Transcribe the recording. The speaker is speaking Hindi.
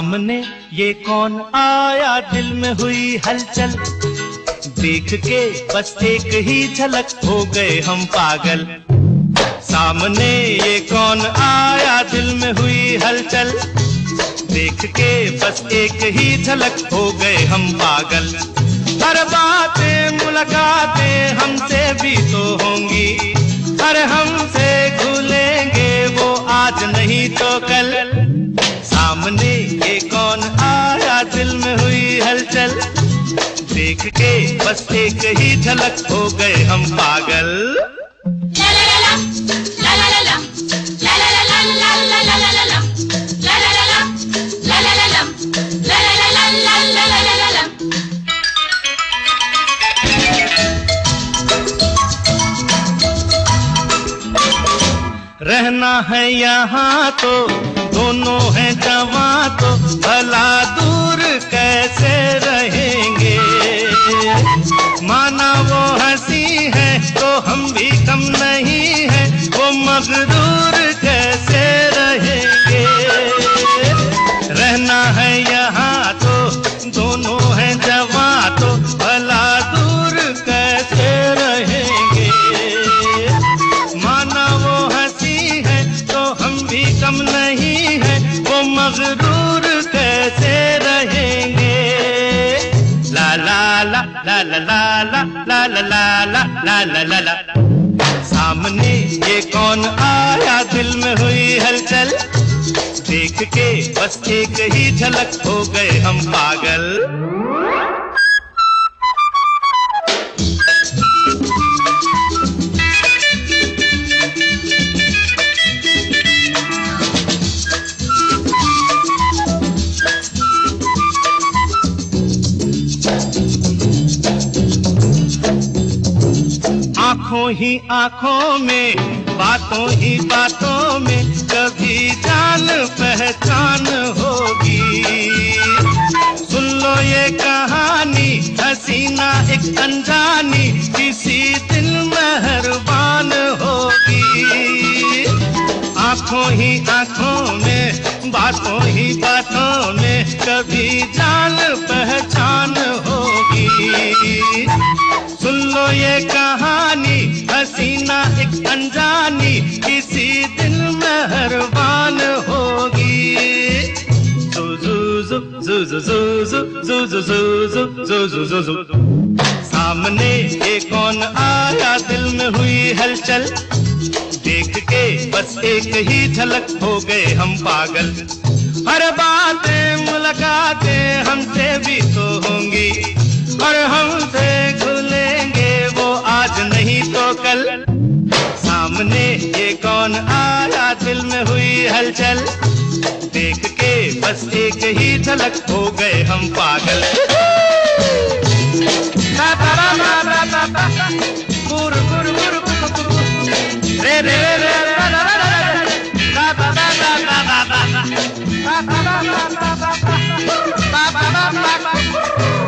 सामने ये कौन आया? दिल में हुई हलचल। देख के बस एक ही झलक हो गए हम पागल। सामने ये कौन आया? दिल में हुई हलचल। देख के बस एक ही झलक हो गए हम पागल। हर बातें मुलाकातें हमसे भी तो होंगी। हर हमसे देख के बस एक ही झलक हो गए हम पागल। रहना है यहाँ तो दोनों हैं जवा तो भला दूर कैसे रहेंगे माना वो हँसी है तो हम भी कम नहीं है। वो मगरूर कैसे रहेंगे? रहना है यहाँ तो दोनों हैं जवा तो भला दूर कैसे रहेंगे? माना वो हँसी है तो हम भी कम नहीं है। वो मगरूर कैसे ला ला ला ला ला ला ला ला सामने ये कौन आया दिल में हुई हलचल देख के बस एक ही झलक हो गए हम पागल आँखों ही आँखों में, बातों ही बातों में कभी जान पहचान होगी। सुन लो ये कहानी, हसीना एक अनजानी, किसी दिन मेहरबान होगी। आँखों ही आँखों में, बातों ही बातों में कभी जान पहचान होगी। सुन लो ये कहानी हसीना एक अनजानी किसी दिन मेहरबान होगी सामने ये कौन आया दिल में हुई हलचल देख के बस एक ही झलक हो गए हम पागल हर बातें मुलाकातें हमसे भी तो होंगी चल। देख के बस एक ही झलक हो गए हम पागल। रे ba ba ba ba ba ba ba ba ba ba